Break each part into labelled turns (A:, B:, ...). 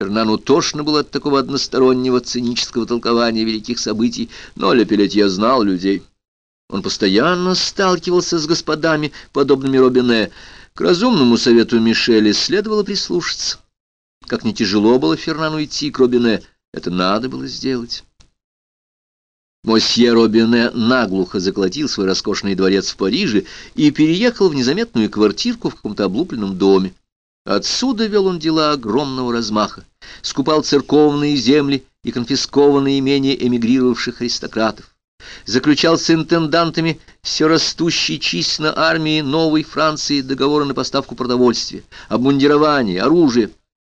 A: Фернану тошно было от такого одностороннего цинического толкования великих событий, но Лепелетье знал людей. Он постоянно сталкивался с господами, подобными Робине. К разумному совету Мишеля следовало прислушаться. Как не тяжело было Фернану идти к Робине, это надо было сделать. Мосье Робине наглухо заколотил свой роскошный дворец в Париже и переехал в незаметную квартирку в каком-то облупленном доме. Отсюда вел он дела огромного размаха, скупал церковные земли и конфискованные имения эмигрировавших аристократов, заключал с интендантами все растущей численно армии Новой Франции договоры на поставку продовольствия, обмундирования, оружия.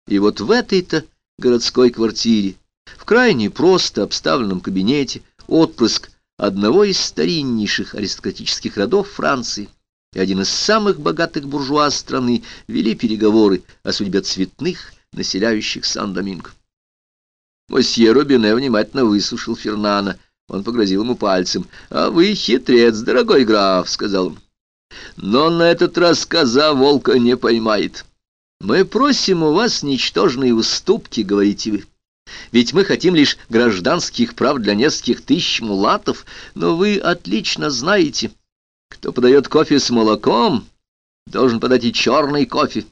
A: И вот в этой-то городской квартире, в крайне просто обставленном кабинете, отпрыск одного из стариннейших аристократических родов Франции, и один из самых богатых буржуа страны вели переговоры о судьбе цветных, населяющих Сан-Доминго. Мосье Робине внимательно выслушал Фернана. Он погрозил ему пальцем. «А вы хитрец, дорогой граф», — сказал он. «Но на этот раз коза волка не поймает. Мы просим у вас ничтожные уступки, — говорите вы. Ведь мы хотим лишь гражданских прав для нескольких тысяч мулатов, но вы отлично знаете, — кто подает кофе с молоком, должен подать и черный кофе.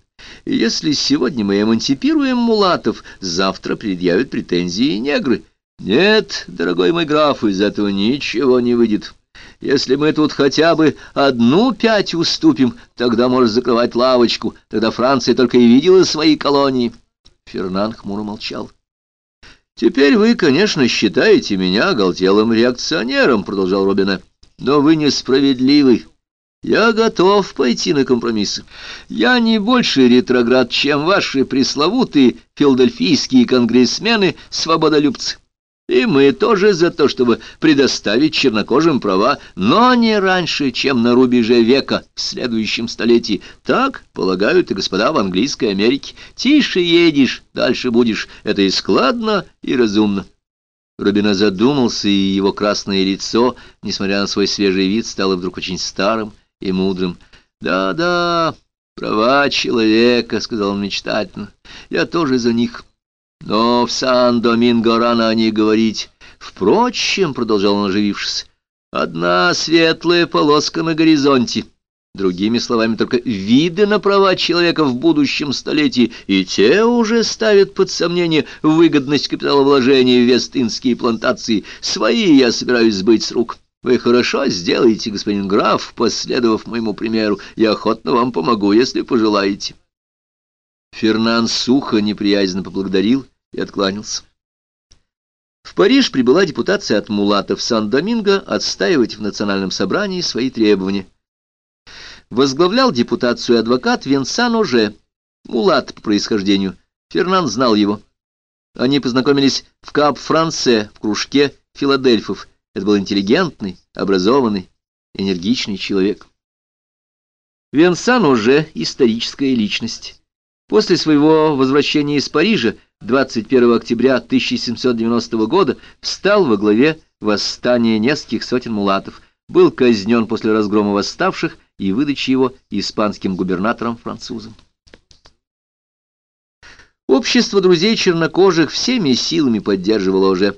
A: Если сегодня мы эмансипируем мулатов, завтра предъявят претензии негры. Нет, дорогой мой граф, из этого ничего не выйдет. Если мы тут хотя бы одну пять уступим, тогда может закрывать лавочку. Тогда Франция только и видела свои колонии. Фернан хмуро молчал. «Теперь вы, конечно, считаете меня оголтелым реакционером», — продолжал Робине но вы несправедливы. Я готов пойти на компромиссы. Я не больше ретроград, чем ваши пресловутые филадельфийские конгрессмены-свободолюбцы. И мы тоже за то, чтобы предоставить чернокожим права, но не раньше, чем на рубеже века в следующем столетии. Так полагают и господа в английской Америке. Тише едешь, дальше будешь. Это и складно, и разумно. Рубина задумался, и его красное лицо, несмотря на свой свежий вид, стало вдруг очень старым и мудрым. «Да-да, права человека», — сказал он мечтательно, — «я тоже за них. Но в Сан-Доминго рано о них говорить. Впрочем, — продолжал он, оживившись, — одна светлая полоска на горизонте». Другими словами, только виды на права человека в будущем столетии, и те уже ставят под сомнение выгодность капиталовложения в вестинские плантации. Свои я собираюсь сбыть с рук. Вы хорошо сделаете, господин граф, последовав моему примеру. Я охотно вам помогу, если пожелаете. Фернан сухо неприязненно поблагодарил и откланялся. В Париж прибыла депутация от мулатов Сан-Доминго отстаивать в национальном собрании свои требования возглавлял депутацию адвокат Венсан Оже, мулат по происхождению. Фернан знал его. Они познакомились в Кап-Франце, в кружке филадельфов. Это был интеллигентный, образованный, энергичный человек. Венсан уже историческая личность. После своего возвращения из Парижа 21 октября 1790 года встал во главе восстания нескольких сотен мулатов, был казнен после разгрома восставших и выдачи его испанским губернатором-французом. Общество друзей чернокожих всеми силами поддерживало уже,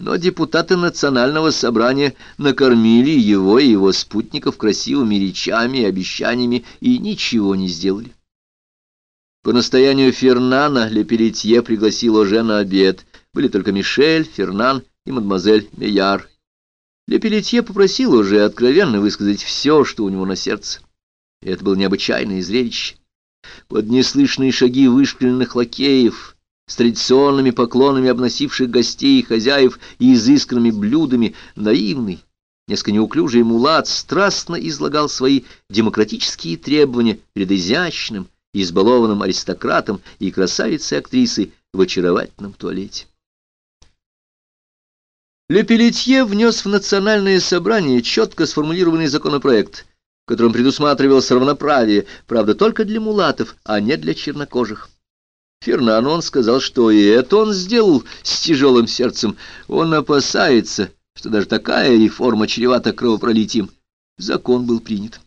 A: но депутаты национального собрания накормили его и его спутников красивыми речами и обещаниями и ничего не сделали. По настоянию Фернана Лепелетье пригласил уже на обед. Были только Мишель, Фернан и мадемуазель Меяр. Лепелетье попросил уже откровенно высказать все, что у него на сердце. И это было необычайное зрелище. Под неслышные шаги вышпиленных лакеев, с традиционными поклонами обносивших гостей и хозяев и изысканными блюдами, наивный, несколько неуклюжий мулат страстно излагал свои демократические требования перед изящным, избалованным аристократом и красавицей-актрисой в очаровательном туалете. Лепелетье внес в национальное собрание четко сформулированный законопроект, в котором предусматривалось равноправие, правда, только для мулатов, а не для чернокожих. Фернану он сказал, что и это он сделал с тяжелым сердцем. Он опасается, что даже такая реформа чревата кровопролитием. Закон был принят.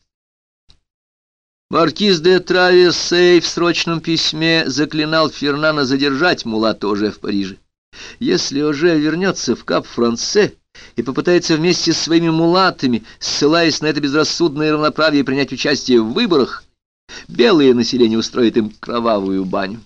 A: Маркиз де Травесей в срочном письме заклинал Фернана задержать Мулата уже в Париже. Если уже вернется в Кап-Франце и попытается вместе с своими мулатами, ссылаясь на это безрассудное равноправие, принять участие в выборах, белое население устроит им кровавую баню.